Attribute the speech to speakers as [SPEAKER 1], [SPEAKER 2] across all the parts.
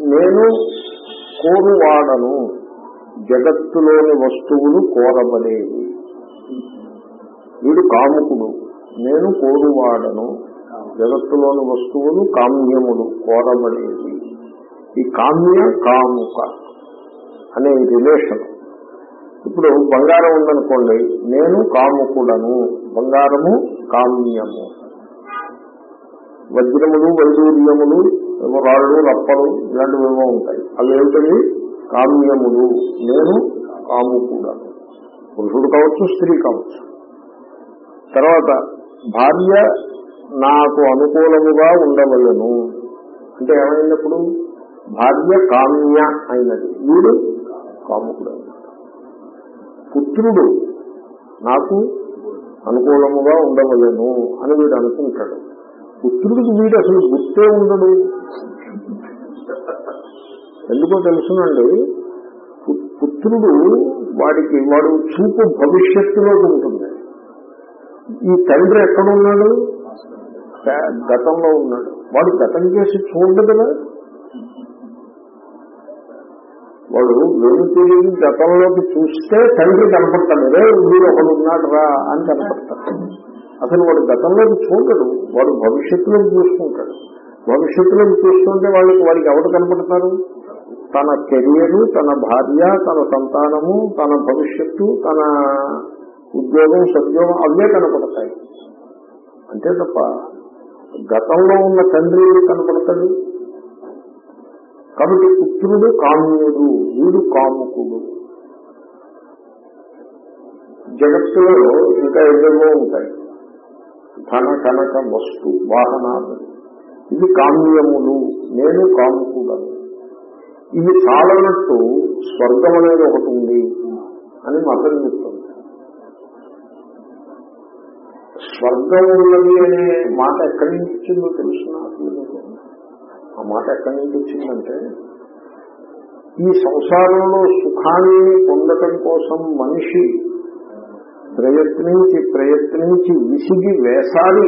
[SPEAKER 1] నేను కోరువాడను. జగత్తులోని వస్తువులు కోరబడేవి. వీడు కాముకుడు. నేను కోరువాడను. జగత్తులోని వస్తువులు కామ్యములు కోరబడేవి. ఈ కామ్య కాముక అనే రిలేషన్ ఇప్పుడు బంగారం ఉందనుకోండి నేను కాముకుడను. బంగారము కామ్యము. వజ్రములు వైడూర్యములు ఏవో రాళ్ళు రప్పలు ఇలాంటివి ఏమో ఉంటాయి. అవి ఏమిటవి? కామ్యములు. నేను కాముకుడను పురుషుడు కావచ్చు స్త్రీ కావచ్చు. తర్వాత భార్య నాకు అనుకూలముగా ఉండవలను. అంటే ఏమైనప్పుడు? భార్య కామ్య అయినది. వీడు కాముకుడు పుత్రుడు నాకు అనుకూలముగా ఉండవలను అని వీడు అనుకుంటాడు. పుత్రుడికి వీడు అసలు గుర్తే ఉండడు. ఎందుకో తెలుసునండి పుత్రుడు వాడికి వాడు చూపు భవిష్యత్తులో ఉంటుంది. ఈ తండ్రి ఎక్కడున్నాడు? గతంలో ఉన్నాడు. వాడు గతం చేసి చూడదు కదా? వాడు వేరు తిరిగి గతంలోకి చూస్తే తండ్రి కనపడతాడు. రే వీడు ఒకడు ఉన్నాడు రా అని కనపడతాడు. అసలు వాడు గతంలోకి చూడడు. వాడు భవిష్యత్తులోకి చూసుకుంటాడు భవిష్యత్తులోకి చూస్తుంటే వాళ్ళకి వాడికి ఎవరు కనపడతారు? తన కెరియర్ తన భార్య తన సంతానము తన భవిష్యత్తు తన ఉద్యోగం సద్యోగం అవే కనపడతాయి. అంతే తప్ప గతంలో ఉన్న తండ్రి కనపడతాడు? కాబట్టి పుత్రుడు కామ్యుడు వీడు కాముకుడు. జగత్తులో ఇంకా ఏవేవో ఉంటాయి. ధన కనక వస్తు వాహనాలు. ఇవి కామ్యములు. నేను కాముకుడను. ఇవి చాలనట్టు స్వర్గం అనేది ఒకటి ఉంది అని మతం చెప్తుంది. స్వర్గం ఉన్నది అనే మాట ఎక్కడి నుంచి వచ్చిందో తెలుసునా ఆ మాట ఎక్కడి నుంచి వచ్చిందంటే ఈ సంసారంలో సుఖాన్ని పొందటం కోసం మనిషి ప్రయత్నించి ప్రయత్నించి విసిగి వేసారి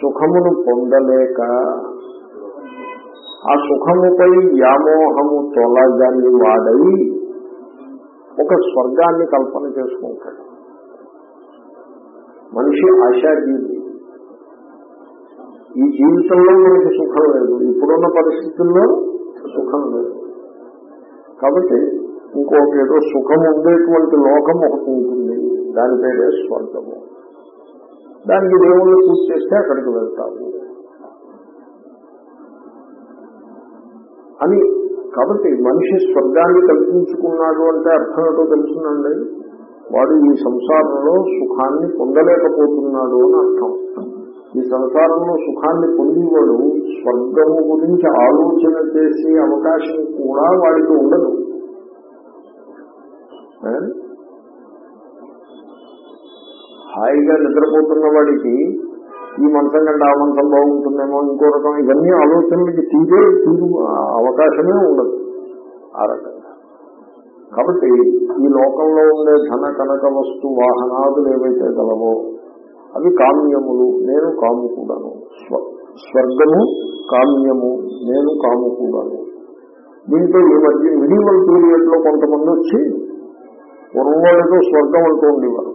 [SPEAKER 1] సుఖమును పొందలేక ఆ సుఖముపై వ్యామోహము తొలగని వాడై ఒక స్వర్గాన్ని కల్పన చేసుకుంటాడు. మనిషి ఆశాజీవి. ఈ జీవితంలో మనకి సుఖం లేదు. ఇప్పుడున్న పరిస్థితుల్లో సుఖం లేదు. కాబట్టి ఇంకొక ఏదో సుఖం ఉండేటువంటి లోకం ఒకటి ఉంటుంది. దాని పేరే స్వర్గము. దానికి దేవుళ్ళు పూజ చేస్తే అక్కడికి వెళ్తాము అని కాబట్టి మనిషి స్వర్గాన్ని కల్పించుకున్నాడు అంటే అర్థం ఏంటో తెలుసునండి. వాడు ఈ సంసారంలో సుఖాన్ని పొందలేకపోతున్నాడు అని అర్థం. ఈ సంసారంలో సుఖాన్ని పొందేవాడు స్వర్గము గురించి ఆలోచన చేసే అవకాశం కూడా వాడికి ఉండదు. హాయిగా నిద్రపోతున్న వాడికి ఈ మంచం కంటే ఆ మంచం బాగుంటుందేమో ఇంకో రకం. ఇవన్నీ ఆలోచనలకి తీరే తీరు అవకాశమే ఉండదు ఆ రకంగా. కాబట్టి ఈ లోకంలో ఉండే ధన కనక వస్తు వాహనాదులు ఏవైతే గలవో అవి కామ్యములు నేను కాముకుడాను స్వ- స్వర్గము కామ్యము నేను కాముకుడాను దీంతో ఈ మధ్య మినిమల్ పీరియడ్లో కొంతమంది వచ్చి పూర్వం స్వర్గం అంటూ ఉండేవారు.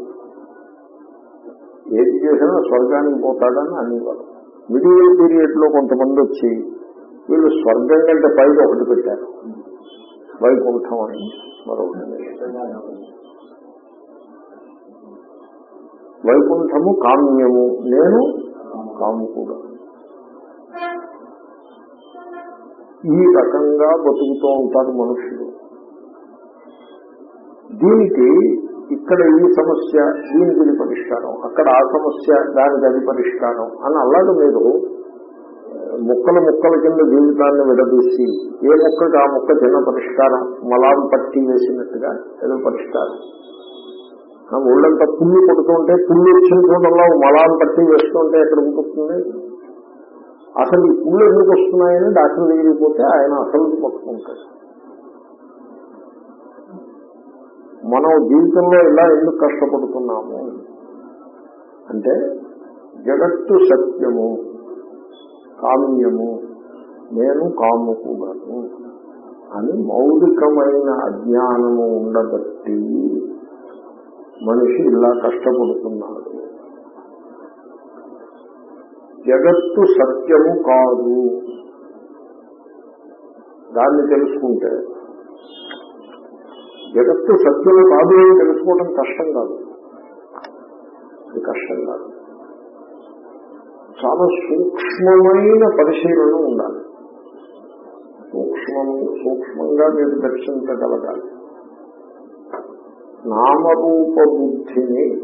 [SPEAKER 1] ఏది చేసినా స్వర్గానికి పోతాడని అనేవారు మిడిల్ పీరియడ్లో కొంతమంది వచ్చి వీళ్ళు స్వర్గం కంటే పైకి ఒకటి పెట్టారు. వైకుంఠం అని మరొకటి. వైకుంఠము కామ్యము. నేను కాముకుడు ఈ రకంగా బతుకుతూ ఉంటారు మనుషులు దీనికి ఇక్కడ ఈ సమస్య దీనికి పరిష్కారం. అక్కడ ఆ సమస్య దానికి అది పరిష్కారం. అని అలాగే మీరు. ముక్కల ముక్కల కింద జీవితాన్ని విడదీసి ఏ ముక్కకి ఆ ముక్క చిన్న పరిష్కారం? మలాం పట్టి వేసినట్టుగా ఏదో పరిష్కారం. ఒళ్ళంతా పుల్లు కొడుతుంటే పుల్లు వచ్చిన చోటల్లో మలాం పట్టి వేస్తుంటే ఎక్కడ ఉంటుంది అసలు ఈ పుల్లు ఎందుకు వస్తున్నాయని డాక్టర్ దగ్గరికి పోతే ఆయన అసలు పట్టుకుంటాడు. మనం జీవితంలో ఇలా ఎందుకు కష్టపడుతున్నాము? అంటే జగత్తు సత్యము కామ్యము నేను కాముకుగాను అని మౌలికమైన అజ్ఞానము ఉండబట్టి మనిషి ఇలా కష్టపడుతున్నాడు. జగత్తు సత్యము కాదు. దాన్ని తెలుసుకుంటే జగత్తు సత్యము కాదు అని తెలుసుకోవడం కష్టం కాదు. అది కష్టం కాదు. చాలా సూక్ష్మమైన పరిశీలన ఉండాలి. సూక్ష్మం సూక్ష్మంగా మీరు దర్శించగలగాలి. నామరూప బుద్ధిని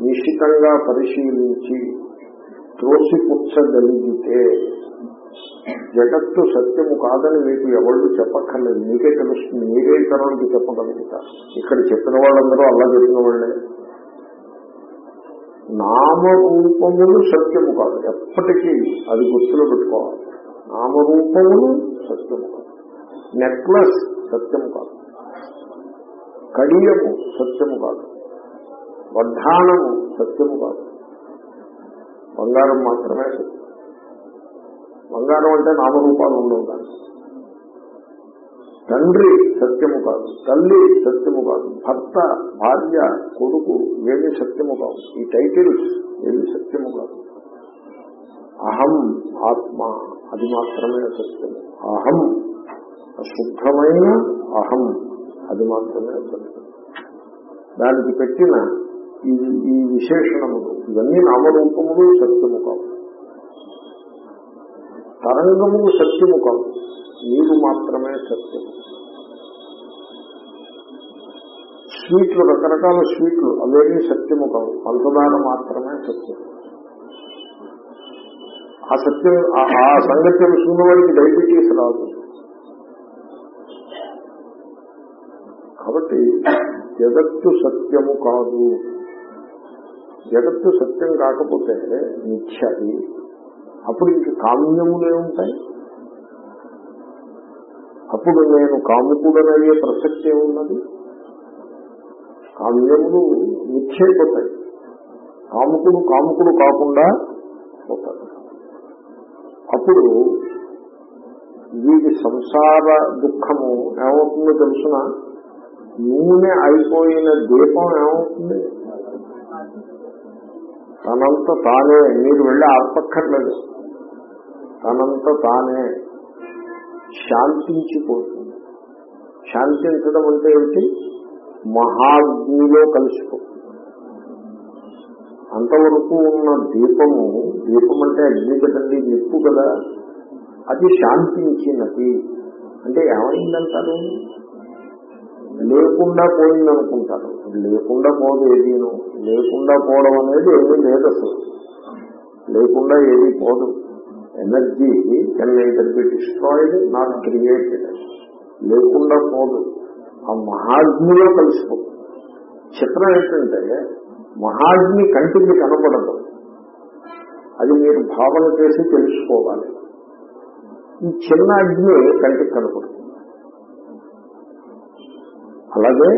[SPEAKER 1] నిశితంగా పరిశీలించి త్రోసిపుచ్చగలిగితే జగత్తు సత్యము కాదని మీకు ఎవళ్ళు చెప్పక్కర్లేదు. మీకే తెలుస్తుంది. మీరే ఇతరులకి చెప్పగలుగుతారు. ఇక్కడ చెప్పిన వాళ్ళందరూ అలా చెప్పిన వాళ్ళే. నామరూపములు సత్యము కాదు. ఎప్పటికీ అది గుర్తులో పెట్టుకోవాలి. నామరూపములు సత్యము కాదు. నెక్లెస్ సత్యము కాదు. కడియము సత్యము కాదు. వడ్డానము సత్యము కాదు. బంగారం మాత్రమే సత్యం. బంగారం అంటే నామరూపాలు ఉండవు. దాన్ని తండ్రి సత్యము కాదు తల్లి సత్యము కాదు భర్త భార్య కొడుకు ఏమి సత్యము కాదు ఈ టైటిల్స్ ఏమి సత్యము కాదు అహం ఆత్మ అది మాత్రమే సత్యము అహం శుద్ధమైన అహం అది మాత్రమే సత్యం. దానికి పెట్టిన ఈ ఈ విశేషణములు ఇవన్నీ నామరూపములు సత్యము కావు తరంగము సత్యము కాదు నీరు మాత్రమే సత్యము. స్వీట్లు రకరకాల స్వీట్లు అవేమీ సత్యము కావు పంచదార మాత్రమే సత్యం ఆ సత్యం ఆ- సంగతి తెలుసుకున్న వాడికి డయాబెటీస్ రాదు. కాబట్టి జగత్తు సత్యము కాదు. జగత్తు సత్యం కాకపోతే నిత్యది అప్పుడు ఇంక కామ్యములే ఉంటాయి. అప్పుడు నేను కాముకుడనయ్యే ప్రసక్తి ఉన్నది కామ్యములు మిథ్యైపోతాయి. కాముకుడు కాముకుడు కాకుండా పోతాడు. అప్పుడు వీటి సంసార దుఃఖము ఏమవుతుందో తెలుసిన? నూనె అయిపోయిన దీపం ఏమవుతుంది? తనంత తానే మీరు వెళ్ళి ఆర్పక్కర్లేదు తనంత తానే శాంతించిపోతుంది. శాంతించడం అంటే ఏమిటి? మహాగ్నిలో కలిసిపోతుంది. అంతవరకు ఉన్న దీపము దీపం అంటే అగ్ని కదండి నిప్పు కదా. అది శాంతించినది. అంటే ఏమైందంటారు? లేకుండా పోయిందనుకుంటారు. లేకుండా పోదు ఏదీను. లేకుండా పోవడం అనేది ఏమీ లేదు అసలు. లేకుండా ఏది పోదు. Energy can either be destroyed not created లేకుండా పోదు. ఆ మహాగ్నిలో కలిసిపోతుంది చిత్రం ఏంటంటే మహాగ్ని కంటికి కనపడదు. అది మీరు భావన చేసి తెలుసుకోవాలి. ఈ చిన్న అగ్ని కంటికి కనపడుతుంది అలాగే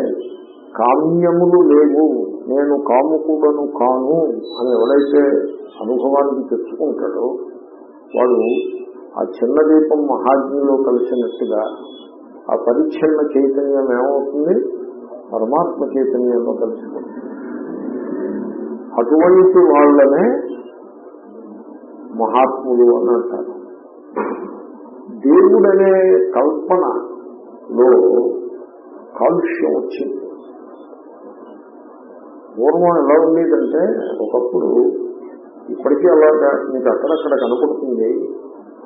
[SPEAKER 1] కామ్యములు లేవు. నేను కాముకుడను కాను అని ఎవడైతే అనుభవానికి తెచ్చుకుంటాడో వాడు ఆ చిన్న దీపం మహాగ్నిలో కలిసినట్టుగా ఆ పరిచ్ఛిన్న చైతన్యం ఏమవుతుంది? పరమాత్మ చైతన్యంలో కలిసిపోతుంది. అటువంటి వాళ్ళనే మహాత్ములు అని అంటారు. దేవుడనే కల్పనలో కాలుష్యం వచ్చింది. పూర్వం ఎలా ఉండేదంటే ఒకప్పుడు ఇప్పటికీ అలాగా మీకు అక్కడక్కడ కనపడుతుంది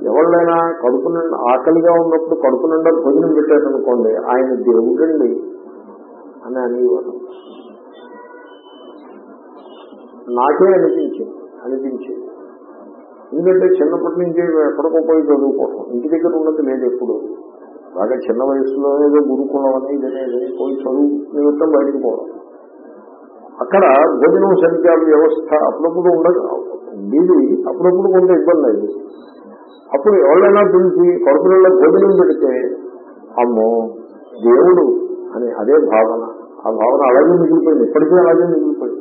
[SPEAKER 1] ఎవరినైనా కడుపు నిండా ఆకలిగా ఉన్నప్పుడు కడుపు నిండా భోజనం పెట్టారనుకోండి ఆయన దేవుడండి అని అనేవారు. నాకే అనిపించింది అనిపించింది. ఎందుకంటే చిన్నప్పటి నుంచి ఎక్కడికో పోయి చదువుకోవడం ఇంటి దగ్గర ఉన్నది లేదు ఎప్పుడు. బాగా చిన్న వయసులో ఏదో గురుకులం అని ఇదనేది పోయి చదువు నిమిత్తం బయటకు పోవడం. అక్కడ భోజనం సరిగ్గా వ్యవస్థ అప్పుడప్పుడు ఉండదు. ఇది అప్పుడప్పుడు కొంత ఇబ్బంది అయింది. అప్పుడు ఎవరైనా పిలిచి కడుపులలో భోజనం పెడితే అమ్మో దేవుడు అని అదే భావన. ఆ భావన అలాగే మిగిలిపోయింది. ఇప్పటికీ అలాగే మిగిలిపోయింది.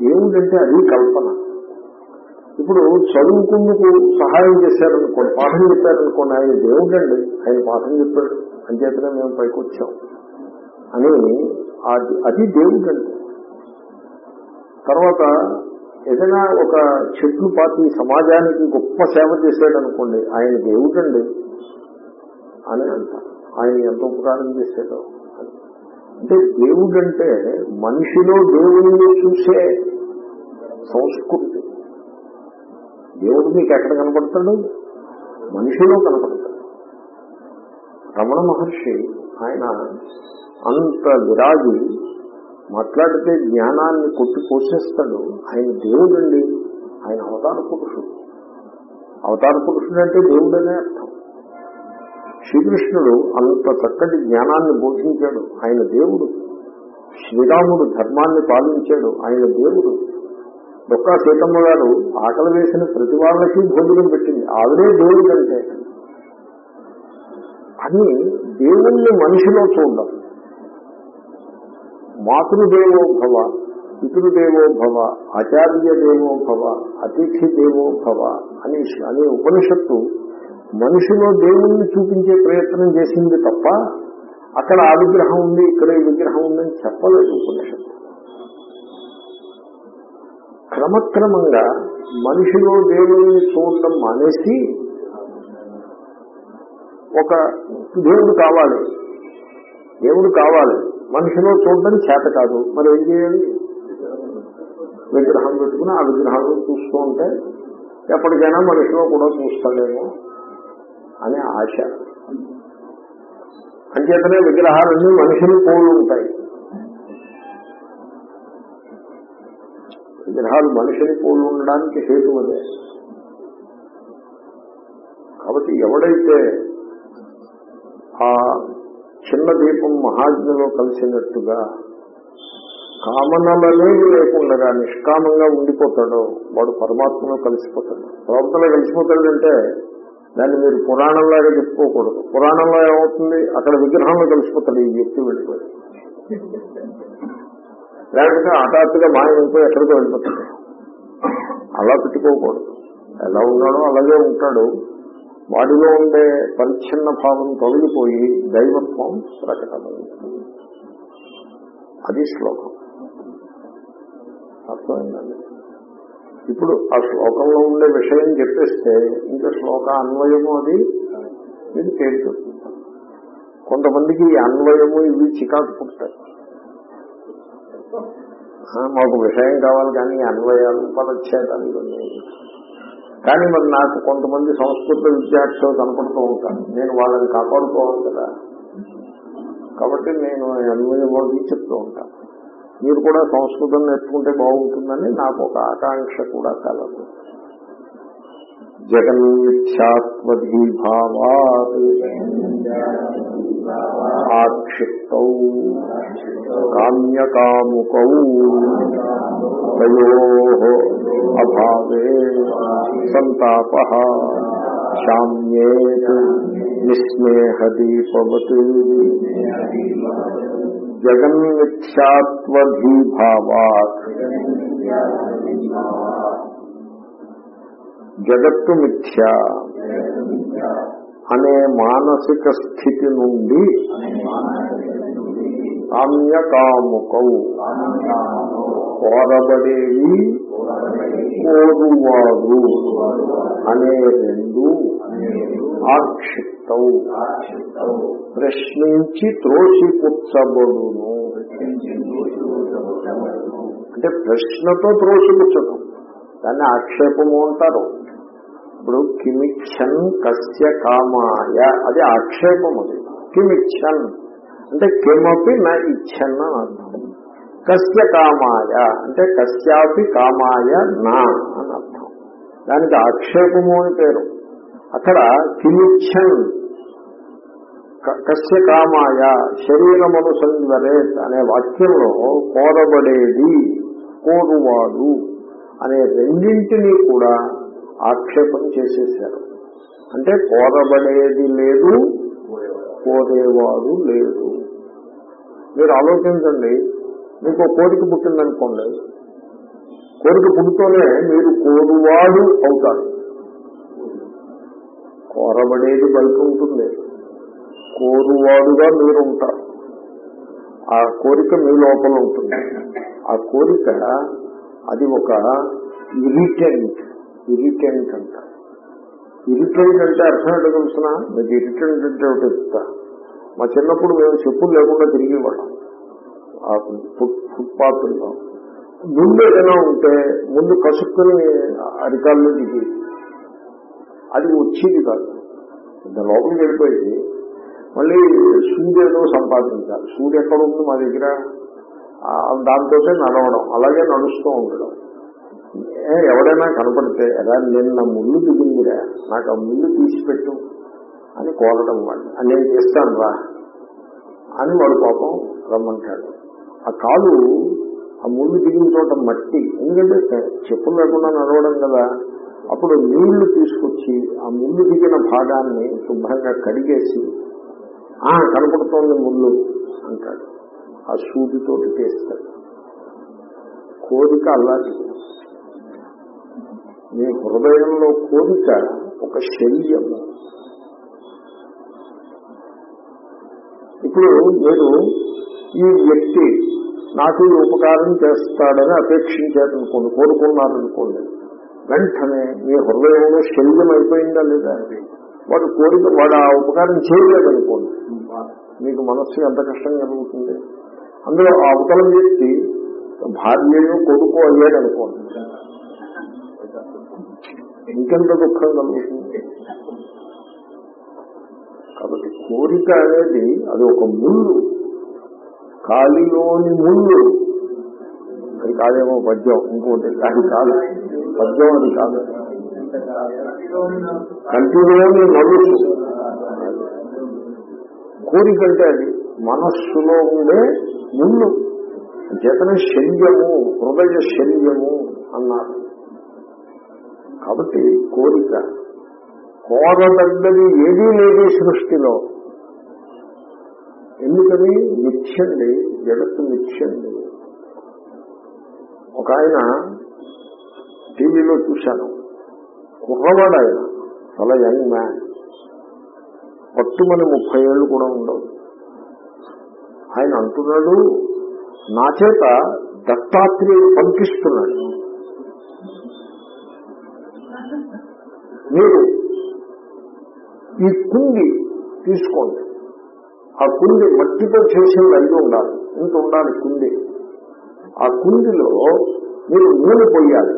[SPEAKER 1] దేవుడు అంటే అది కల్పన. ఇప్పుడు చదువుకుందుకు సహాయం చేశారనుకోండి పాఠం చెప్పారనుకోండి ఆయన దేవుడండి ఆయన పాఠం చెప్పాడు అంచేతనే మేము పైకి వచ్చాం అని అది- అది దేవుడండి తర్వాత ఏదైనా ఒక చెట్లు పాతి సమాజానికి గొప్ప సేవ చేశాడు అనుకోండి ఆయన దేవుడండి అని అంటారు. ఆయన ఎంత ఉపకారం చేశాడో అని. అంటే దేవుడంటే మనిషిలో దేవుడిని చూసే సంస్కృతి. దేవుడు మీకు ఎక్కడ కనపడతాడు? మనిషిలో కనపడతాడు. రమణ మహర్షి ఆయన అంత విరాగి మాట్లాడితే జ్ఞానాన్ని కొట్టి పోషిస్తాడు ఆయన దేవుడు అండి ఆయన అవతార పురుషుడు. అవతార పురుషుడు అంటే దేవుడనే అర్థం. శ్రీకృష్ణుడు అంత చక్కటి జ్ఞానాన్ని బోధించాడు. ఆయన దేవుడు. శ్రీరాముడు ధర్మాన్ని పాలించాడు. ఆయన దేవుడు. డొక్కా సీతమ్మ గారు ఆకలి వేసిన ప్రతి వాళ్ళకి భోజనం పెట్టింది. ఆవిడే దేవుడు అంటే అని దేవుణ్ణి మనిషిలో చూడడం మాతృదేవో భవ పితృదేవో భవ ఆచార్య దేవో భవ అతిథి దేవో భవ అని అనే ఉపనిషత్తు మనిషిలో దేవుణ్ణి చూపించే ప్రయత్నం చేసింది తప్ప అక్కడ ఆ విగ్రహం ఉంది ఇక్కడ ఈ విగ్రహం ఉందని చెప్పలేదు ఉపనిషత్తు. క్రమక్రమంగా మనిషిలో దేవుణ్ణి చూడటం మానేసి ఒక దేవుడు కావాలి దేవుడు కావాలి. మనిషిలో చూడడం చేత కాదు. మరి ఏం చేయాలి? విగ్రహం పెట్టుకుని ఆ విగ్రహాలను చూస్తూ ఉంటే ఎప్పటికైనా మనిషిలో కూడా చూస్తాడేమో అనే ఆశ. అంచేతనే విగ్రహాలన్నీ మనుషులు పోలు ఉంటాయి. విగ్రహాలు మనిషిని పోలు ఉండడానికి హేతు అదే. కాబట్టి ఎవడైతే ఆ చిన్న దీపం మహాజ్ఞలో కలిసినట్టుగా కామనలనేవి లేకుండా నిష్కామంగా ఉండిపోతాడో వాడు పరమాత్మలో కలిసిపోతాడు. ప్రవర్తన కలిసిపోతాడంటే దాన్ని మీరు పురాణంలాగా చెప్పుకోకూడదు. పురాణంలో ఏమవుతుంది? అక్కడ విగ్రహంలో కలిసిపోతాడు ఈ వ్యక్తి వెళ్ళిపోయి. లేకపోతే హఠాత్తుగా మాయమైపోయి ఎక్కడికో వెళ్ళిపోతాడు. అలా పెట్టుకోకూడదు. ఎలా ఉన్నాడో అలాగే ఉంటాడు. వాడిలో ఉండే పరిచ్ఛిన్న భావం తొలగిపోయి దైవత్వం ప్రకటమైంది అది శ్లోకం. అర్థమైందండి? ఇప్పుడు ఆ శ్లోకంలో ఉండే విషయం చెప్పేస్తే ఇంకా శ్లోక అన్వయము అది ఇది తేలిపోతుంది కొంతమందికి ఈ అన్వయము ఇవి చికాకు పుట్టాయి. మాకు విషయం కావాలి కానీ అన్వయాలు పదచ్ఛేదాలు ఇవన్నీ కానీ మరి నాకు కొంతమంది సంస్కృత విద్యార్థులు కనపడుతూ ఉంటారు. నేను వాళ్ళని కాపాడుకోవాలి కదా. కాబట్టి నేను అన్వయవాది చెప్తూ ఉంటాను. మీరు కూడా సంస్కృతం నేర్చుకుంటే బాగుంటుందని నాకు ఒక ఆకాంక్ష కూడా కలదు. జగన్మిథ్యాత్మధీభావాత్ ఆక్షిప్తౌ కామ్యకాముకౌ తయో అభావే సంతాప శామ్యేత్ నిస్నేహదీపవత్ జగన్మిథ్యాత్వధీభావాత్ జగత్తు మిథ్య అనే మానసిక స్థితి నుండి కామ్యకాముకౌ కోరబడేవి కోరువాడు అనే రెండు ఆక్షిప్తౌ ప్రశ్నించి త్రోసిపుచ్చబడును. అంటే ప్రశ్నతో త్రోసిపుచ్చడం దాన్ని ఆక్షేపము అంటారు. ఇప్పుడు కిమిక్షన్ కస్య కామాయ. అది ఆక్షేపం అది కిమిక్షన్ అంటే కిమపి నా ఇచ్చన్న అర్థం. కస్య కామాయ. అంటే కస్యాపి కామాయ నా అని అర్థం. దానికి ఆక్షేపము అని పేరు. అక్కడ కిమిచ్చన్. క- కస్య కామాయ శరీరమును సంవరేత్ అనే వాక్యంలో కోరబడేది కోరువాడు అనే రెండింటినీ కూడా ఆక్షేపం చేసేసారు అంటే కోరబడేది లేదు కోరేవాడు లేదు. మీరు ఆలోచించండి మీకు కోరిక పుట్టిందనుకోండి కోరిక పుట్టుతోనే మీరు కోరువాడు అవుతారు. కోరబడేది బయట ఉంటుంది. కోరువాడుగా మీరు ఉంటారు. ఆ కోరిక మీ లోపల ఉంటుంది. ఆ కోరిక అది ఒక ఇరిటెంట్ ఇరిటెంట్ అంట. ఇరిటెంట్ అంటే అర్థం ఏంటో తెలుసిన? మీకు ఇరిటెంట్ అంటే ఒకటి చెప్తా. మా చిన్నప్పుడు మేము చెప్పులు లేకుండా తిరిగి ఆ ఫుట్పాత్ ముందు ఏదైనా ఉంటే ముందు కసుక్కుని అరికాల్లో దిగి. అది వచ్చేది కాదు. దాని లోపలికి వెళ్ళిపోయింది మళ్ళీ సూర్యుడు సంపాదించాలి. సూది ఎక్కడ ఉంది మా దగ్గర. ఆ, దాంతో నడవడం అలాగే నడుస్తూ ఉండడం. ఏ, కనపడితే ఎలా నిన్న ముళ్ళు దిగిందిరా నాకు ఆ ముళ్ళు తీసిపెట్టు అని కోరడం వాడిని. నేను చేస్తాను రా అని వాడు పాపం రమ్మంటాడు. ఆ కాలు ఆ ముళ్ళు దిగిన చోట మట్టి ఎందుకంటే చెప్పులు లేకుండా నడవడం కదా అప్పుడు నీళ్ళు తీసుకొచ్చి ఆ ముళ్ళు దిగిన భాగాన్ని శుభ్రంగా కడిగేసి ఆ కనపడుతోంది ముళ్ళు అంటాడు. ఆ సూదితోటి చేస్తాడు. కోరిక అలాంటిది మీ హృదయంలో కోరిక ఒక శల్యము. ఇప్పుడు మీరు ఈ వ్యక్తి నాకు ఈ ఉపకారం చేస్తాడని అపేక్షించారనుకోండి కోరుకున్నారనుకోండి వెంటనే మీ హృదయంలో శల్యం అయిపోయిందా లేదా? వాడు కోరిక వాడు ఆ ఉపకారం చేయలేదనుకోండి మీకు మనస్సు ఎంత కష్టం కలుగుతుంది? అందులో ఆ అవతల వ్యక్తి భార్యను కొడుకు అయ్యాడనుకోండి ఇంకెంత దుఃఖం కలుగుతుంది? కాబట్టి కోరిక అనేది అది ఒక ముళ్ళు. కాలిలోని ముళ్ళు. అది కాదేమో పద్యం ఇంకోటి అది కాదు. పద్యం అది కాదు. కంటిలోని నలుసు కోరిక అంటే అది మనస్సులో ఉండే ముళ్ళు. చేతనే శల్యము హృదయ శల్యము అన్నారు. కాబట్టి కోరిక కోరదగ్గది ఏదీ లేదు సృష్టిలో. ఎందుకని? మిథ్యండి జగత్తు మిథ్యండి ఒక ఆయన టీవీలో చూశాను. కుర్రవాడు ఆయన చాలా యంగ్ మ్యాన్. పట్టుమని ముప్పై ఏళ్ళు కూడా ఉండవు. ఆయన అంటున్నాడు నా చేత దత్తాత్రేయుడు పంపిస్తున్నాడు. మీరు ఈ కుండి తీసుకోండి. ఆ కుండి మట్టితో చేసింది అయి ఉండాలి. ఇంత ఉండాలి కుండి ఆ కుండిలో మీరు నూనె పోయాలి.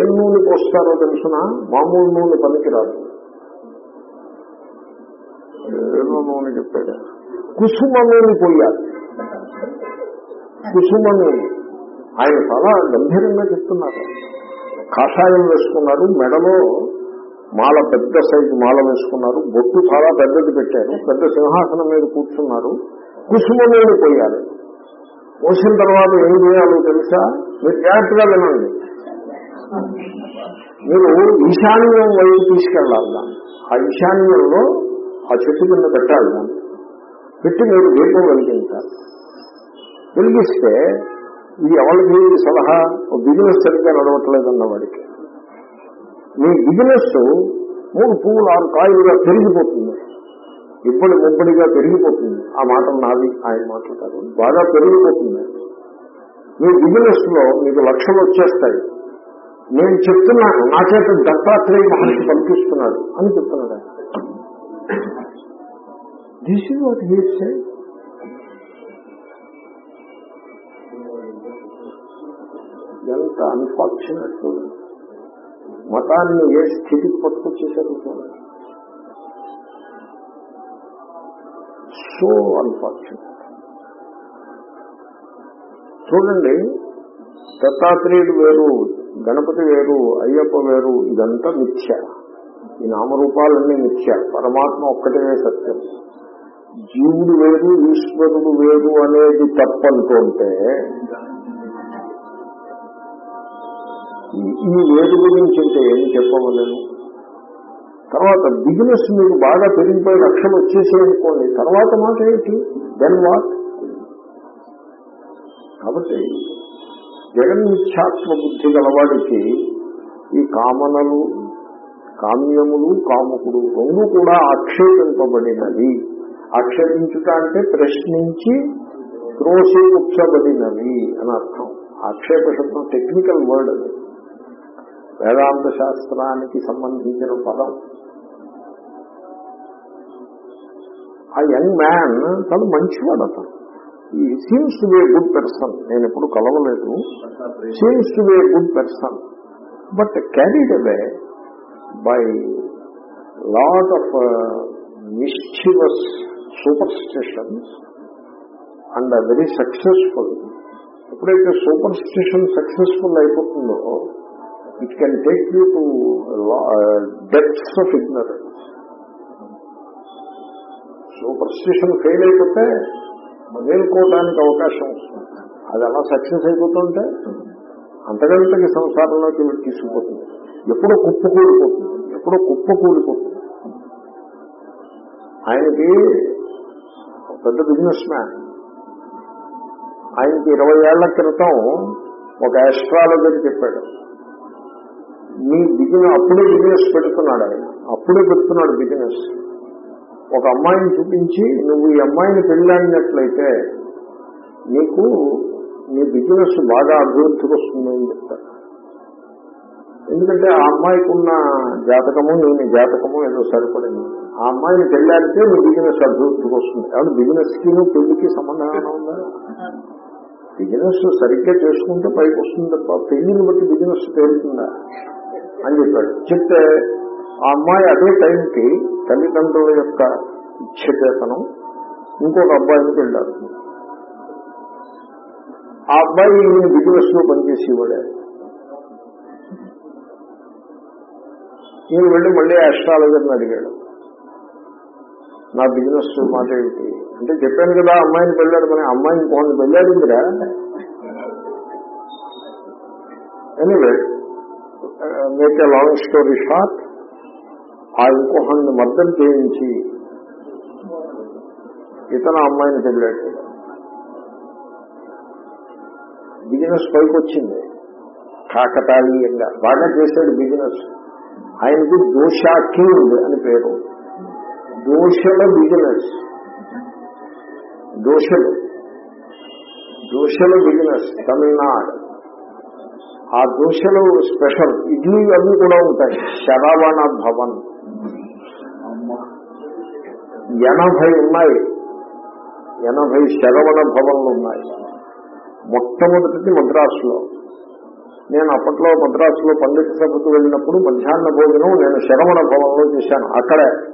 [SPEAKER 1] ఏం నూనె పోస్తారో తెలుసిన? మామూలు నూనె పనికిరాదు. ఏదో నూనె చెప్పాడు. కుసుమ నూనె పోయాలి. కుసుమ నూనె. ఆయన చాలా గంభీరంగా చెప్తున్నారు. కాషాయం వేసుకున్నారు మెడలో మాల పెద్ద సైజు మాల వేసుకున్నారు. బొట్టు చాలా పెద్దది పెట్టారు. పెద్ద సింహాసనం మీద కూర్చున్నారు. కుసుమ నూనె పోయాలి పోసిన తర్వాత ఏం చేయాలో తెలుసా? మీరు జాగ్రత్తగా వినండి. మీరు ఈశాన్యం వైపు తీసుకెళ్ళాలి దాన్ని. ఆ ఈశాన్యంలో ఆ చెట్టు కింద పెట్టాలి దాన్ని. పెట్టి మీరు దీపం వెలిగించాలి. వెలిగిస్తే ఇది ఎవరికి సలహా? బిజినెస్ సరిగ్గా నడవట్లేదన్న వాడికి. మీ బిజినెస్ మూడు పువ్వులు ఆరు కాయలుగా పెరిగిపోతుంది. ఇప్పటి ముప్పటిగా పెరిగిపోతుంది. ఆ మాట నాది ఆయన మాటలు కాదు. బాగా పెరిగిపోతుంది. మీ బిజినెస్లో మీకు లక్షలు వచ్చేస్తాయి. నేను చెప్తున్నాను నా చేత దత్తాత్రేయ మహర్షి పంపిస్తున్నాడు అని చెప్తున్నాడు ఆయన. This is what he say ఎంత అన్ఫార్చునేట్ మతాన్ని ఏ స్థితికి పట్టుకొచ్చేసారు సో అన్ఫార్చునేట్ చూడండి దత్తాత్రేయుడు వేరు గణపతి వేరు అయ్యప్ప వేరు ఇదంతా మిథ్య. ఈ నామరూపాలన్నీ మిథ్య. పరమాత్మ ఒక్కటే సత్యం. జీవుడు వేరు ఈశ్వరుడు వేరు అనేది తప్పంటుంటే ఈ- ఈ గురించి అంటే ఏం చెప్పవలేను. తర్వాత బిజినెస్ మీకు బాగా పెరిగిపోయి లక్షలు వచ్చేసేయనుకోండి తర్వాత మాట ఏంటి? దెన్ వాట్ కాబట్టి జగన్మిథ్యాత్వ బుద్ధి గలవాడికి ఈ కామనలు కామ్యములు కాముకుడు రెండు కూడా ఆక్షేపింపబడినవి. ఆక్షేపించుట అంటే ప్రశ్నించి త్రోసిపుచ్చబడినవి అని అర్థం. ఆక్షేప శబ్దం టెక్నికల్ వర్డ్ అది. వేదాంత శాస్త్రానికి సంబంధించిన పదం. ఆ యంగ్ మ్యాన్ తను మంచివాడు అతను. ఈ seems to be good person నేను ఎప్పుడు కలవలేదు. Seems to be good person but carried away by lot of mischievous superstitions and very successful ఎప్పుడైతే సూపర్ స్టిషన్ సక్సెస్ఫుల్ అయిపోతుందో it can take you to depths of ignorance superstition fail అయిపోతే మేల్కోవడానికి అవకాశం వస్తుంది. అది అలా సక్సెస్ అయిపోతుంటే అంతకంతకి సంసారంలోకి తీసుకుపోతుంది. ఎప్పుడో కుప్ప కూలిపోతుంది. ఎప్పుడో కుప్ప కూలిపోతుంది. ఆయనకి పెద్ద బిజినెస్ మ్యాన్ ఆయనకి ఇరవై ఏళ్ళ క్రితం ఒక ఆస్ట్రాలజర్ చెప్పాడు. మీ బిజినెస్ అప్పుడే బిజినెస్ పెడుతున్నాడు ఆయన. అప్పుడే పెడుతున్నాడు బిజినెస్. ఒక అమ్మాయిని చూపించి నువ్వు ఈ అమ్మాయిని పెళ్ళాడినట్లయితే నీకు నీ బిజినెస్ బాగా అభివృద్ధికి వస్తుందని చెప్తారు ఎందుకంటే ఆ అమ్మాయికి ఉన్న జాతకము నేను జాతకము ఏదో సరిపడింది. ఆ అమ్మాయిని పెళ్ళాడితే నీ బిజినెస్ అభివృద్ధికి వస్తుంది. కాబట్టి బిజినెస్కి నువ్వు పెళ్ళికి సంబంధం ఉందా బిజినెస్ సరిగ్గా చేసుకుంటే పైకి వస్తుంది తప్ప పెళ్ళిని బట్టి బిజినెస్ పేరుతుందా? అని చెప్పాడు. చెప్తే ఆ అమ్మాయి అదే టైంకి తల్లిదండ్రుల యొక్క ఇచ్చేతనం ఇంకొక అబ్బాయికి వెళ్ళారు. ఆ అబ్బాయి ఈయన బిజినెస్లో పనిచేసేవాడే ఈయన వెళ్ళి మళ్ళీ ఆస్ట్రాలజర్ని అడిగాడు. నా బిజినెస్ మాట ఏమిటి అంటే చెప్పాను కదా అమ్మాయిని పెళ్ళాడు మన అమ్మాయి వెళ్ళాడు పెళ్ళాడిందిరా? Anyway make a long story short ఆ ఇంకొకరిని మద్దం చేయించి ఇతను అమ్మాయిని పెళ్ళాడు బిజినెస్ పైకి వచ్చింది కాకతాళీయంగా. బాగా చేశాడు బిజినెస్. ఆయనకు దోషాకి ఉంది అని పేరు. దోషల బిజినెస్. దోషలు. దోషల బిజినెస్. తమిళనాడు. ఆ దోశలు స్పెషల్. ఇడ్లీ అవి కూడా ఉంటాయి. శరావణ భవన్. ఎనభై ఉన్నాయి. ఎనభై శరవణ భవన్లు ఉన్నాయి. మొట్టమొదటిది మద్రాసులో. నేను అప్పట్లో మద్రాసులో పండిత సభకు వెళ్ళినప్పుడు మధ్యాహ్న భోజనం నేను శరవణ భవన్లో చేశాను. అక్కడే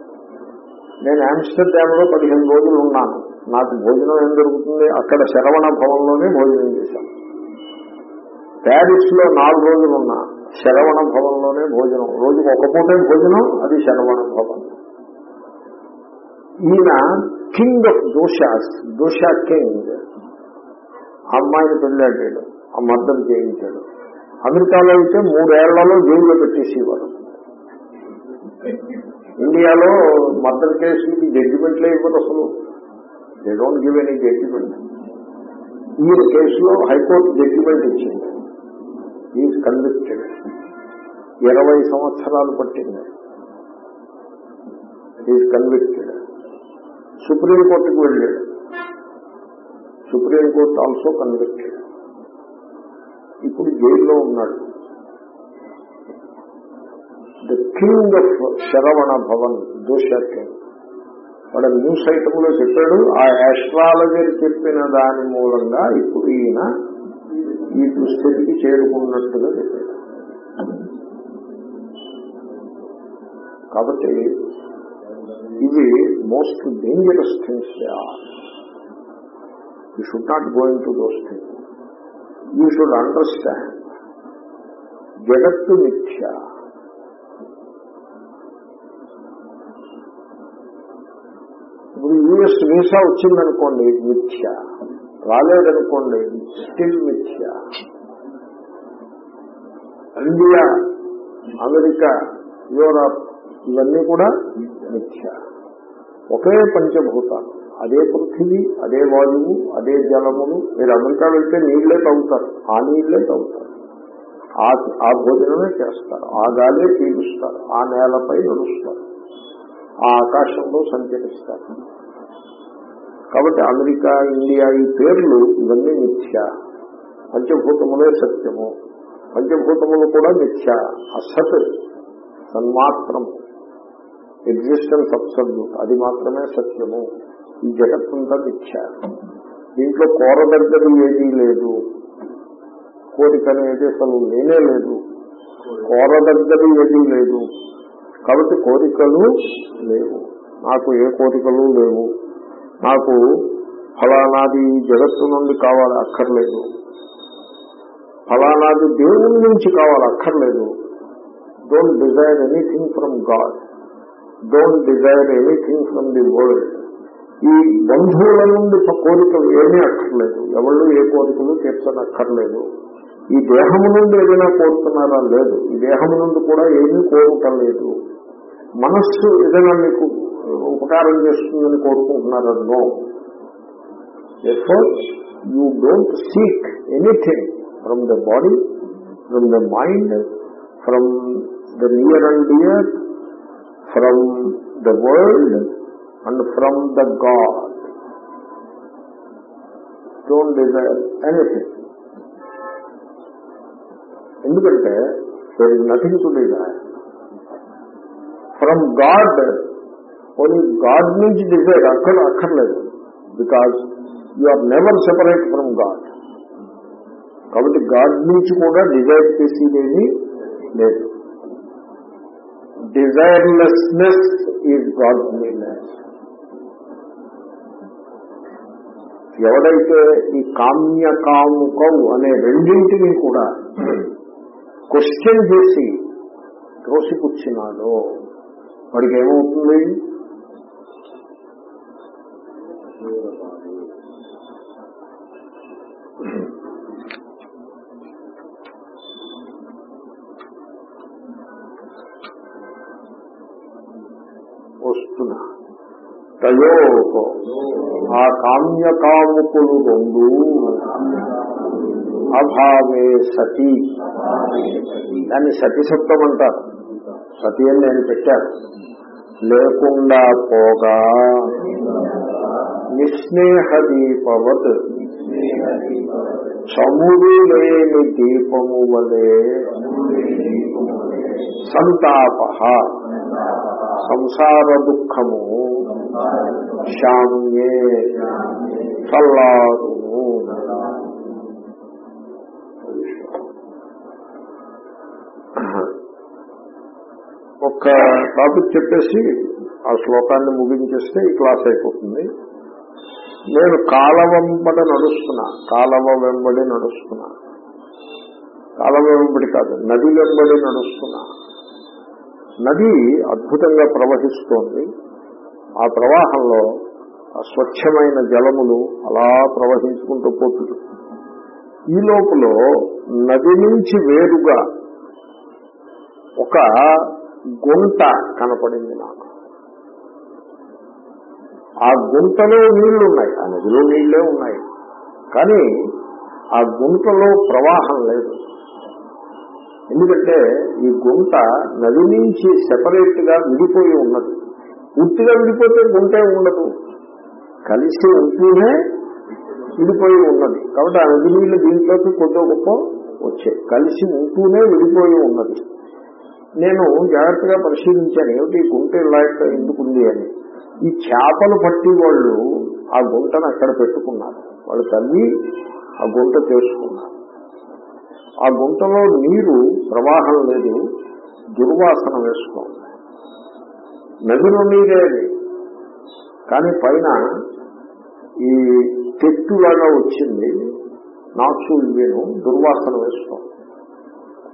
[SPEAKER 1] నేను ఆమ్స్టర్డామ్లో పదిహేను రోజులు ఉన్నాను. నాకు భోజనం ఏం దొరుకుతుంది? అక్కడ శరవణ భవన్లోనే భోజనం చేశాను. ప్యారిస్లో నాలుగు రోజులు ఉన్న శరవణ భవన్లోనే భోజనం. రోజుకు ఒక పూటే భోజనం అది శరవణ భవన్. ఈయన king of dosas dosa king. అమ్మాయిని పెళ్ళాడాడు ఆ మద్దతు చేయించాడు అమెరికాలో అయితే మూడేళ్ళలో జైల్లో పెట్టేసేవారు. ఇండియాలో మద్దతు కేసులకి జడ్జిమెంట్లే ఇవ్వరు అసలు. They don't give any judgment ఈ కేసులో హైకోర్టు జడ్జిమెంట్ ఇచ్చింది. ఈజ్ కన్విక్టెడ్ ఇరవై సంవత్సరాలు పట్టింది. ఈజ్ కన్విక్టెడ్ సుప్రీంకోర్టుకు వెళ్ళాడు. సుప్రీంకోర్టు ఆల్సో కన్విక్టెడ్ ఇప్పుడు జైల్లో ఉన్నాడు. The king of Saravana Bhavan dosa king వాడు న్యూస్ ఐటమ్లో చెప్పాడు. ఆ ఆస్ట్రాలజర్ చెప్పిన దాని మూలంగా ఇప్పుడు ఈయన ఈ దుస్థితికి చేరుకున్నట్టుగా చెప్పాడు కాబట్టి ఇవి most dangerous things you should not going to those things you should understand జగత్తు మిథ్య. ఇప్పుడు యుఎస్ వీసా వచ్చిందనుకోండి మిథ్య. రాలేదనుకోండి స్టిల్ మిథ్య ఇండియా అమెరికా యూరప్ ఇవన్నీ కూడా మిథ్య ఒకే పంచభూతాలు. అదే పృథివీ అదే వాయువు అదే జలములు మీరు అమెరికా వెళ్తే నీళ్ళే తాగుతారు. ఆ నీళ్ళే తాగుతారు. ఆ ఆ భోజనమే చేస్తారు. ఆ గాలే పీలుస్తారు. ఆ నేలపై నడుస్తారు. ఆ ఆకాశంలో సంచరిస్తారు. కాబట్టి అమెరికా ఇండియా ఈ పేర్లు ఇవన్నీ మిథ్య. పంచభూతములే సత్యము. పంచభూతములు కూడా మిథ్య. అసత్ సన్మాత్రము ఎగ్జిస్టెన్స్ అబ్సల్యూట్ అది మాత్రమే సత్యము. ఈ జగత్తంతా మిథ్య. దీంట్లో కోరదగ్గది ఏదీ లేదు. కోరిక అనేది అసలు లేనే లేదు. కోరదగ్గది ఏదీ లేదు. కాబట్టి కోరికలు లేవు. నాకు ఏ కోరికలు లేవు. నాకు ఫలానాది జగత్తు నుండి కావాలి అక్కర్లేదు. ఫలానాది దేవుని నుంచి కావాలి అక్కర్లేదు. Don't desire anything from God don't desire anything from the world ఈ బంధువుల నుండి కోరికలు ఏమీ అక్కర్లేదు. ఎవళ్ళు ఏ కోరికలు తీర్చనక్కర్లేదు. ఈ దేహము నుండి ఏదైనా కోరుతున్నారా? లేదు. ఈ దేహము నుండి కూడా ఏమీ కోరుటం లేదు. మనస్సు ఏదైనా మీకు ఉపకారం చేస్తుందని కోరుకుంటున్నారా no you don't seek anything from the body from the mind from the near and dear from the world and from the God don't desire anything ఎందుకంటే there is nothing to desire from God only God నుంచి desire అక్కడ అక్కర్లేదు because you are never separate from God కాబట్టి God నుంచి కూడా Dzire చేసేదేమీ లేదు desirelessness is God మీనెస్ ఎవడైతే ఈ కామ్య కాముకం అనే రెండింటినీ కూడా క్వశ్చన్ చేసి త్రోసిపుచ్చినాడో వాడికి ఏమవుతుంది? తయోకో ఆ కామ్య కాముకులు రెండు అభావే సతి. దాన్ని సతిసత్వం అంటారు సతి అని నేను పెట్టాను. లేకుండా పోగా. నిస్నేహ దీపవత్ చమురు లేని దీపము వలే సంతాప. సంసార దుఃఖము శామ్యే చల్లారు ఒక్క టాపిక్ చెప్పేసి ఆ శ్లోకాన్ని ముగించేస్తే ఈ క్లాస్ అయిపోతుంది. నేను కాలవ వెంబడి నడుస్తున్నా కాలవ వెంబడి నడుస్తున్నా. కాలవ వెంబడి కాదు నది వెంబడి నడుస్తున్నా. నది అద్భుతంగా ప్రవహిస్తోంది. ఆ ప్రవాహంలో స్వచ్ఛమైన జలములు అలా ప్రవహించుకుంటూ పోతుంది. ఈ లోపల నది నుంచి వేరుగా ఒక గుంట కనపడింది నాకు. ఆ గుంటలో నీళ్ళున్నాయి. ఆ నదిలో నీళ్ళే ఉన్నాయి. కానీ ఆ గుంటలో ప్రవాహం లేదు. ఎందుకంటే ఈ గుంట నది నుంచి సెపరేట్గా విడిపోయి ఉన్నది. పూర్తిగా విడిపోతే గుంటే ఉండదు. కలిసి ఉంటూనే విడిపోయి ఉన్నది. కాబట్టి ఆ నది నీళ్ళు దీంట్లోకి కొద్ది గొప్ప వచ్చాయి కలిసి ఉంటూనే విడిపోయి ఉన్నది. నేను జాగ్రత్తగా పరిశీలించాను. ఏమిటి? ఈ గుంట ఇలా ఎందుకుంది అని. ఈ చేపలు పట్టి వాళ్ళు ఆ గుంటను అక్కడ పెట్టుకున్నారు. వాళ్ళు తల్లి ఆ గుంట చేసుకున్నారు. ఆ గుంటలో నీరు ప్రవాహం లేదు. దుర్వాసన వేసుకోండి నదిలో మీదే కానీ పైన ఈ చెట్టులాగా వచ్చింది నాచు ఇవేను దుర్వాసన వేసుకో.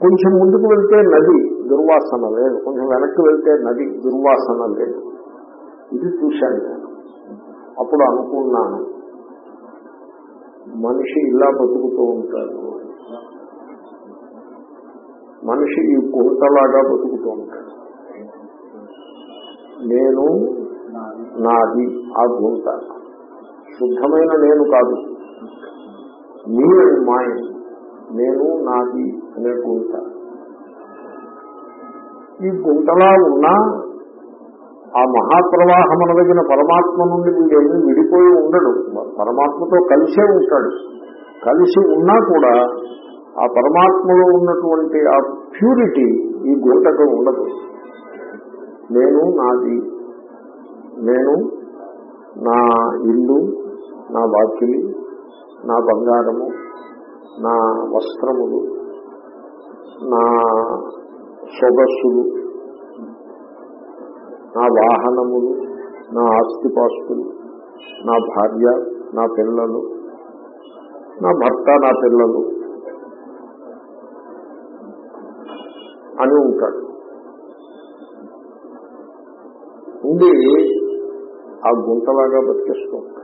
[SPEAKER 1] కొంచెం ముందుకు వెళ్తే నది దుర్వాసన లేదు. కొంచెం వెనక్కి వెళ్తే నది దుర్వాసన లేదు. ఇది చూశాను నేను. అప్పుడు అనుకున్నాను మనిషి ఇలా బతుకుతూ ఉంటాడు. మనిషి ఈ కుంటలాగా బతుకుతూ ఉంటాడు. నేను నాది ఆ గుంట శుద్ధమైన నేను కాదు. మీ అండ్ మైండ్ నేను నాది అనే గుంట. ఈ గుంటలా ఉన్నా ఆ మహాప్రవాహమనదగిన పరమాత్మ నుండి వీడేమీ విడిపోయి ఉండడు. పరమాత్మతో కలిసే ఉంటాడు. కలిసి ఉన్నా కూడా ఆ పరమాత్మలో ఉన్నటువంటి ఆ ప్యూరిటీ ఈ గుంటకు ఉండదు. నేను నాది నేను నా ఇల్లు నా వాకిలి నా బంగారము నా వస్త్రములు నా సొగస్సులు నా వాహనములు నా ఆస్తిపాస్తులు నా భార్య నా పిల్లలు నా భర్త నా పిల్లలు అని ఉంటాడు. ఉండి ఆ గుంటలాగా బతికేస్తూ ఉంటాడు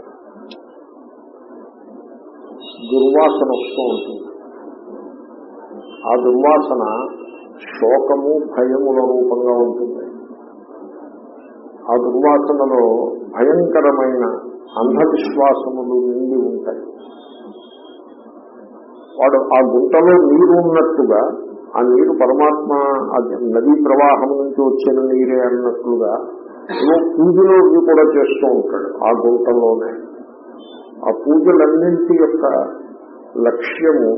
[SPEAKER 1] దుర్వాసన వస్తూ ఉంటుంది. ఆ దుర్వాసన శోకము భయముల రూపంగా ఉంటుంది. ఆ దుర్వాసనలో భయంకరమైన అంధవిశ్వాసములు నిండి ఉంటాయి. వాడు ఆ గుంటలో నీరు ఉన్నట్టుగా ఆ నీరు పరమాత్మ అది నదీ ప్రవాహం నుంచి వచ్చిన నీరే అన్నట్లుగా ఏవో పూజలు ఇవి కూడా చేస్తూ ఉంటాడు ఆ గుంటలోనే ఆ పూజలన్నింటి యొక్క లక్ష్యము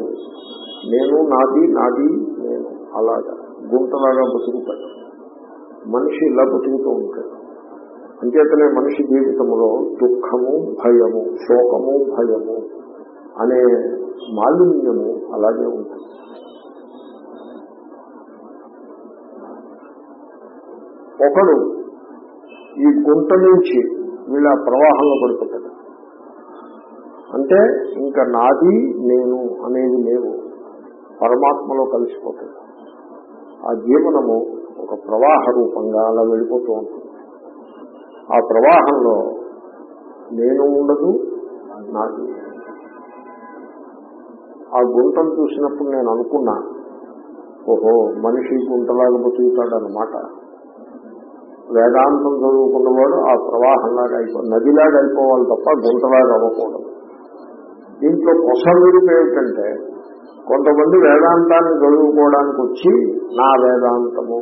[SPEAKER 1] నేను నాది నాది నేను. అలాగా. గుంటలాగా బతుకుతాడు. మనిషి ఇలా బతుకుతూ ఉంటాడు. అంచేతనే మనిషి జీవితంలో దుఃఖము భయము శోకము భయము అనే మాలిన్యము అలాగే ఉంటుంది. ఒకడు ఈ గుంట నుంచి వీళ్ళ ప్రవాహంలో పడిపోతాడు అంటే ఇంకా నాది నేను అనేది లేవు. పరమాత్మలో కలిసిపోతాడు ఆ జీవనము ఒక ప్రవాహ రూపంగా అలా వెళ్ళిపోతూ ఉంటుంది. ఆ ప్రవాహంలో నేను ఉండదు నాది. ఆ గుంటను చూసినప్పుడు నేను అనుకున్నా ఓహో మనిషి గుంటలాగా బతుకుతాడనమాట వేదాంతం చదువుకున్నవాడు ఆ ప్రవాహంలాగా అయిపో నదిలాగా అయిపోవాలి తప్ప గుంటలాగా అవ్వకూడదు. దీంట్లో కొసవిరుపు ఏమిటంటే కొంతమంది వేదాంతాన్ని చదువుకోవడానికి వచ్చి నా వేదాంతము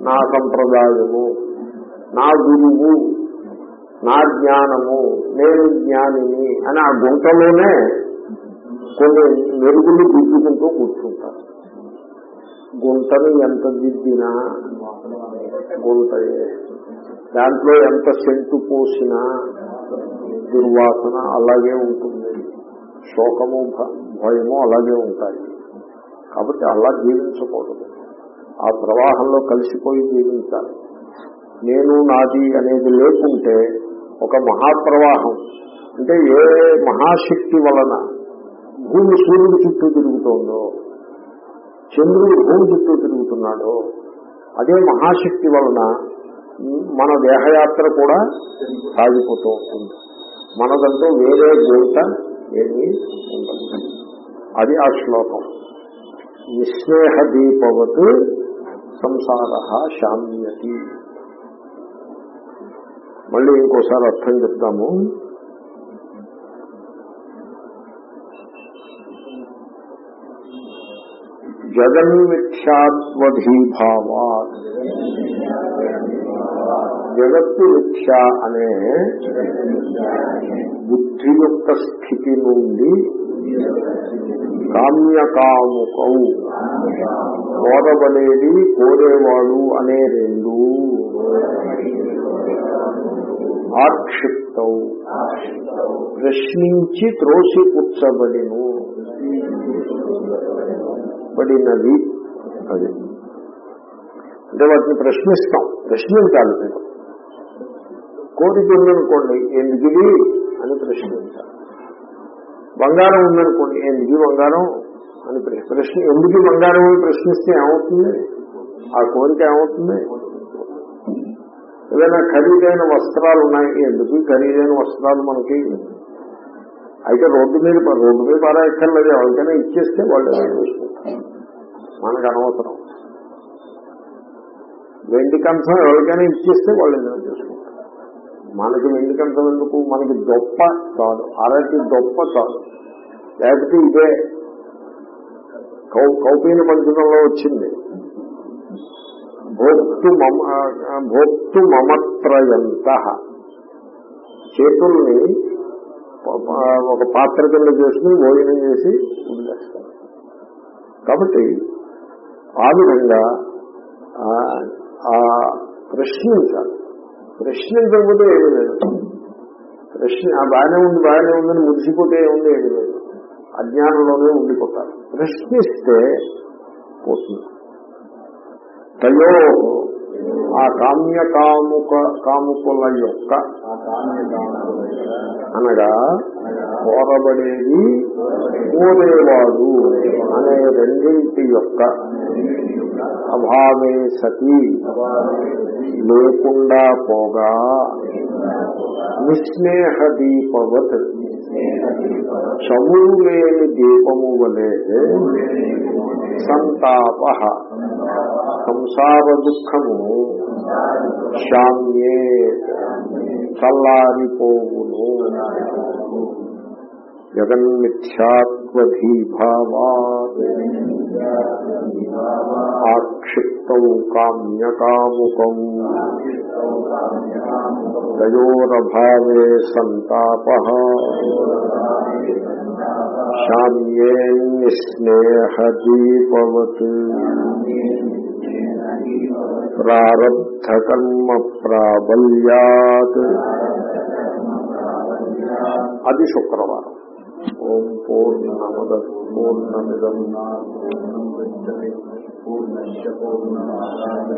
[SPEAKER 1] నా సంప్రదాయము నా గురువు నా జ్ఞానము నేను జ్ఞానిని అని ఆ గుంటలోనే కొన్ని మెరుగులు దిద్దుకుంటూ కూర్చుంటారు. గుంటను ఎంత దిద్దినా గుంటయే దాంట్లో ఎంత సెంటు పోసినా దుర్వాసన అలాగే ఉంటుంది. శోకము భయము అలాగే ఉంటాయి. కాబట్టి అలా జీవించకూడదు. ఆ ప్రవాహంలో కలిసిపోయి జీవించాలి. నేను నాది అనేది లేకుంటే ఒక మహాప్రవాహం. అంటే ఏ మహాశక్తి వలన భూమి సూర్యుడి చుట్టూ తిరుగుతోందో చంద్రుడు భూమి చుట్టూ తిరుగుతున్నాడో అదే మహాశక్తి వలన మన దేహయాత్ర కూడా సాగిపోతూ ఉంటుంది. మనదంటూ వేరే గుంట ఏమీ ఉండదు. అది ఆ శ్లోకం. నిస్నేహ దీపవత్ సంసార శామ్యతి. మళ్ళీ ఇంకోసారి అర్థం చెప్తాము జగన్మిథ్యాత్వధీభావా జగత్తు మిథ్య అనే బుద్ధి యొక్క స్థితి నుండి కామ్యకాముకౌ కోరబడేది కోరేవాడు అనే రెండు ఆక్షిప్తౌ ప్రశ్నించి త్రోసి పుచ్చబడిను పడినది అది. అంటే వాటిని ప్రశ్నిస్తాం. ప్రశ్నించాలి మీరు కోరిక ఉందనుకోండి ఎందుకు ఇది అని ప్రశ్నించాలి. బంగారం ఉందనుకోండి ఎందుకు బంగారం అని ప్రశ్న ఎందుకు బంగారం అని ప్రశ్నిస్తే ఏమవుతుంది? ఆ కోరిక ఏమవుతుంది? ఏదైనా ఖరీదైన వస్త్రాలు ఉన్నాయి ఎందుకు ఖరీదైన వస్త్రాలు మనకి అయితే రోడ్డు మీద రోడ్డు మీద పారాయక్కర్లేదు. ఎవరికైనా ఇచ్చేస్తే వాళ్ళు మనకు అనవసరం. వెండి కంచం ఎవరికైనా ఇచ్చేస్తే వాళ్ళు ఏదైనా చేసుకుంటారు? మనకి వెండి కంచం ఎందుకు? మనకి దొప్ప కాదు. అరటి దొప్ప కాదు. లేకపోతే ఇదే కౌ కౌపీన మంచంలో వచ్చింది. భోక్తు మమ భోక్తు మమత్రయంత. చేతుల్ని ఒక పాత్ర కింద చేసుకుని భోజనం చేసి వదిలేస్తారు. కాబట్టి ఆ విధంగా ఆ- ఆ ప్రశ్నించాలి. ప్రశ్నించకపోతే ఏమీ లేదు. ప్రశ్న ఆ బాగానే ఉంది బాగానే ఉందని మురిసిపోతే ఏముంది ఏమీ లేదు. అజ్ఞానంలోనే ఉండిపోతారు. ప్రశ్నిస్తే పోతుంది. తయో ఆ కామ్య కాముక కాముకుల యొక్క అనగా కోరబడేది కోరేవాడు అనే రెండింటి యొక్క అభావే సతి. లేకుండా పోగా. నిస్నేహ దీపవత్ చమురు లేని దీపము వలె సంతాప. సంసార దుఃఖము. శామ్యే. చల్లారిపోవును జగన్మిథ్యాత్వధీభావా ఆక్షిప్తం కామ్యకాముకం తయోరభావే సంతాప శామ్యే నిస్నేహదీపవత్ ప్రారబ్ధకర్మ ప్రాబల్యాత్ అది శుక్రవారం ఓం పూర్ణమద పూర్ణమిదం
[SPEAKER 2] పూర్ణశ్య పూర్ణమాదాయ